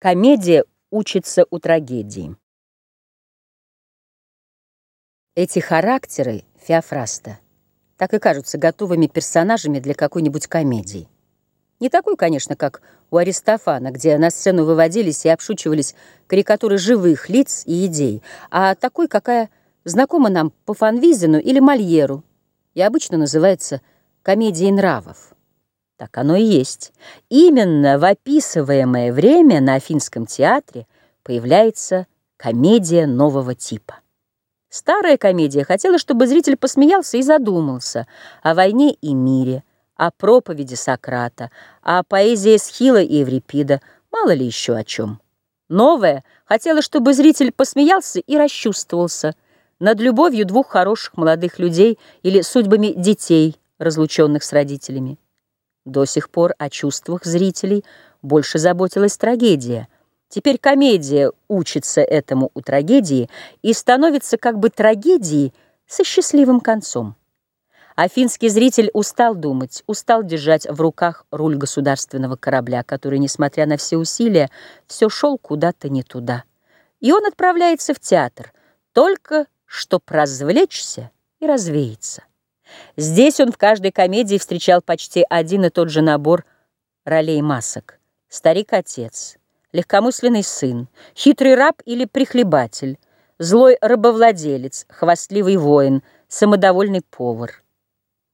Комедия учится у трагедии. Эти характеры Феофраста так и кажутся готовыми персонажами для какой-нибудь комедии. Не такой, конечно, как у Аристофана, где на сцену выводились и обшучивались карикатуры живых лиц и идей, а такой, какая знакома нам по Фанвизину или Мольеру и обычно называется комедией нравов. Так оно и есть. Именно в описываемое время на Афинском театре появляется комедия нового типа. Старая комедия хотела, чтобы зритель посмеялся и задумался о войне и мире, о проповеди Сократа, о поэзии Схила и Еврипида, мало ли еще о чем. Новая хотела, чтобы зритель посмеялся и расчувствовался над любовью двух хороших молодых людей или судьбами детей, разлученных с родителями. До сих пор о чувствах зрителей больше заботилась трагедия. Теперь комедия учится этому у трагедии и становится как бы трагедией со счастливым концом. Афинский зритель устал думать, устал держать в руках руль государственного корабля, который, несмотря на все усилия, все шел куда-то не туда. И он отправляется в театр, только чтоб развлечься и развеяться. Здесь он в каждой комедии встречал почти один и тот же набор ролей масок. Старик-отец, легкомысленный сын, хитрый раб или прихлебатель, злой рабовладелец, хвастливый воин, самодовольный повар.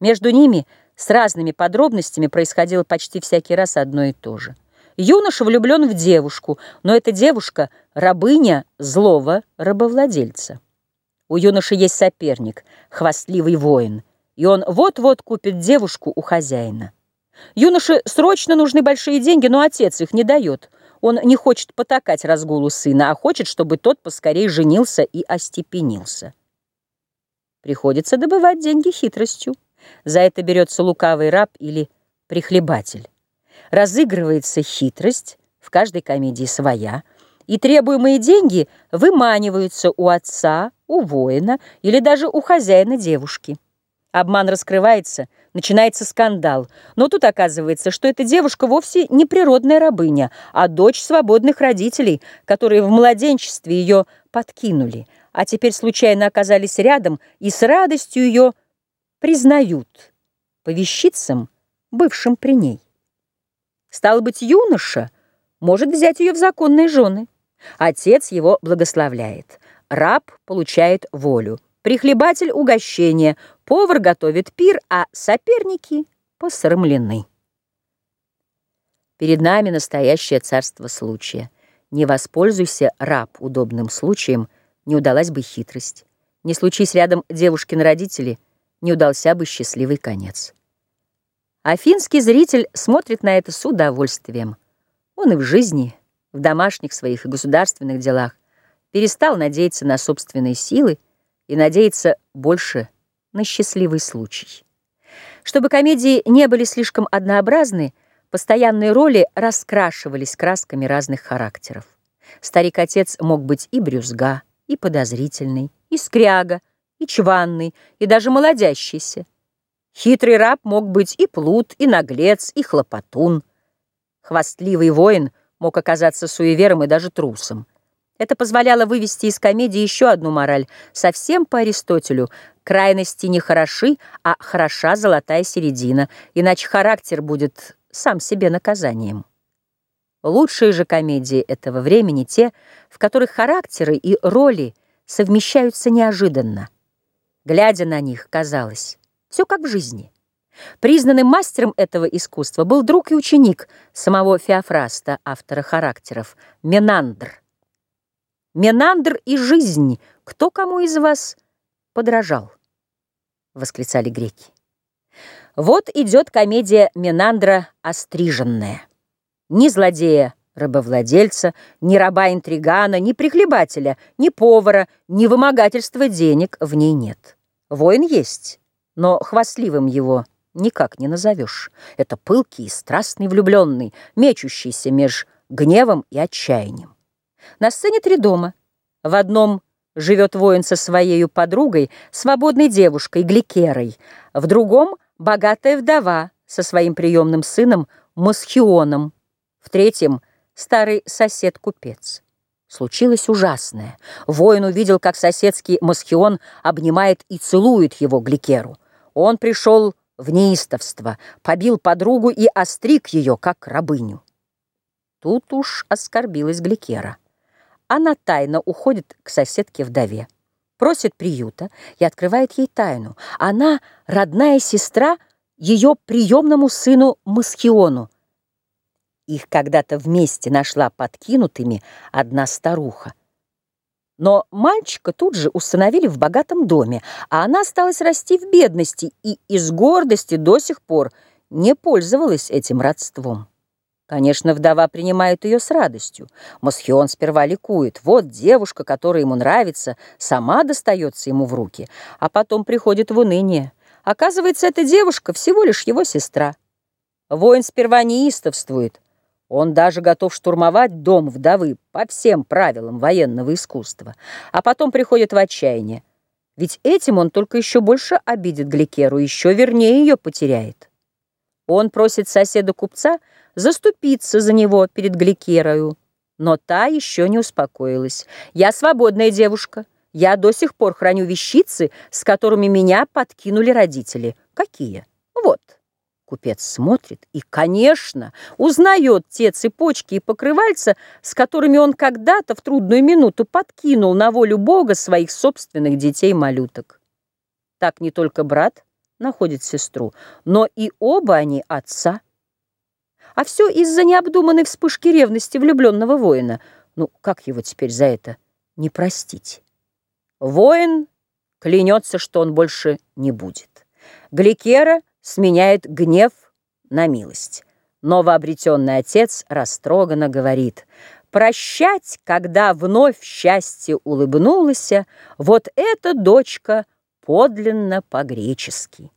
Между ними с разными подробностями происходило почти всякий раз одно и то же. Юноша влюблен в девушку, но эта девушка — рабыня злого рабовладельца. У юноши есть соперник, хвастливый воин — и он вот-вот купит девушку у хозяина. Юноше срочно нужны большие деньги, но отец их не дает. Он не хочет потакать разгулу сына, а хочет, чтобы тот поскорее женился и остепенился. Приходится добывать деньги хитростью. За это берется лукавый раб или прихлебатель. Разыгрывается хитрость, в каждой комедии своя, и требуемые деньги выманиваются у отца, у воина или даже у хозяина девушки. Обман раскрывается, начинается скандал. Но тут оказывается, что эта девушка вовсе не природная рабыня, а дочь свободных родителей, которые в младенчестве ее подкинули, а теперь случайно оказались рядом и с радостью ее признают по вещицам, бывшим при ней. Стало быть, юноша может взять ее в законные жены. Отец его благословляет. Раб получает волю. Прихлебатель угощения, повар готовит пир, а соперники посрамлены. Перед нами настоящее царство случая. Не воспользуйся, раб, удобным случаем, не удалась бы хитрость. Не случись рядом девушкин родители, не удался бы счастливый конец. Афинский зритель смотрит на это с удовольствием. Он и в жизни, в домашних своих и государственных делах перестал надеяться на собственные силы, и надеяться больше на счастливый случай. Чтобы комедии не были слишком однообразны, постоянные роли раскрашивались красками разных характеров. Старик-отец мог быть и брюзга, и подозрительный, и скряга, и чванный, и даже молодящийся. Хитрый раб мог быть и плут, и наглец, и хлопотун. Хвастливый воин мог оказаться суевером и даже трусом. Это позволяло вывести из комедии еще одну мораль. Совсем по Аристотелю. Крайности не хороши, а хороша золотая середина, иначе характер будет сам себе наказанием. Лучшие же комедии этого времени те, в которых характеры и роли совмещаются неожиданно. Глядя на них, казалось, все как в жизни. Признанным мастером этого искусства был друг и ученик самого Феофраста, автора характеров, Менандр. Менандр и жизнь, кто кому из вас подражал? Восклицали греки. Вот идет комедия Менандра «Остриженная». Ни злодея рабовладельца, ни раба-интригана, ни прихлебателя, ни повара, ни вымогательства денег в ней нет. Воин есть, но хвастливым его никак не назовешь. Это пылкий, страстный влюбленный, мечущийся меж гневом и отчаянием. На сцене три дома. В одном живет воин со своей подругой, свободной девушкой, Гликерой. В другом — богатая вдова со своим приемным сыном Масхионом. В третьем старый сосед-купец. Случилось ужасное. Воин увидел, как соседский Масхион обнимает и целует его Гликеру. Он пришел в неистовство, побил подругу и остриг ее, как рабыню. Тут уж оскорбилась Гликера. Она тайно уходит к соседке-вдове, просит приюта и открывает ей тайну. Она родная сестра ее приемному сыну Масхиону. Их когда-то вместе нашла подкинутыми одна старуха. Но мальчика тут же установили в богатом доме, а она осталась расти в бедности и из гордости до сих пор не пользовалась этим родством. Конечно, вдова принимает ее с радостью. Мосхион сперва ликует. Вот девушка, которая ему нравится, сама достается ему в руки, а потом приходит в уныние. Оказывается, эта девушка всего лишь его сестра. Воин сперва неистовствует, он даже готов штурмовать дом вдовы по всем правилам военного искусства, а потом приходит в отчаяние. Ведь этим он только еще больше обидит Гликеру, еще вернее ее потеряет. Он просит соседа-купца заступиться за него перед Гликерою, но та еще не успокоилась. «Я свободная девушка. Я до сих пор храню вещицы, с которыми меня подкинули родители. Какие? Вот». Купец смотрит и, конечно, узнает те цепочки и покрывальца, с которыми он когда-то в трудную минуту подкинул на волю Бога своих собственных детей-малюток. Так не только брат находит сестру, но и оба они отца. А все из-за необдуманной вспышки ревности влюбленного воина. Ну, как его теперь за это не простить? Воин клянется, что он больше не будет. Гликера — сменяет гнев на милость. Новообретенный отец растроганно говорит, «Прощать, когда вновь счастье улыбнулось, вот эта дочка подлинно по-гречески».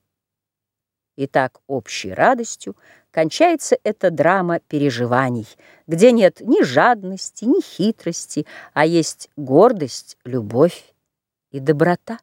Итак, общей радостью кончается эта драма переживаний, где нет ни жадности, ни хитрости, а есть гордость, любовь и доброта.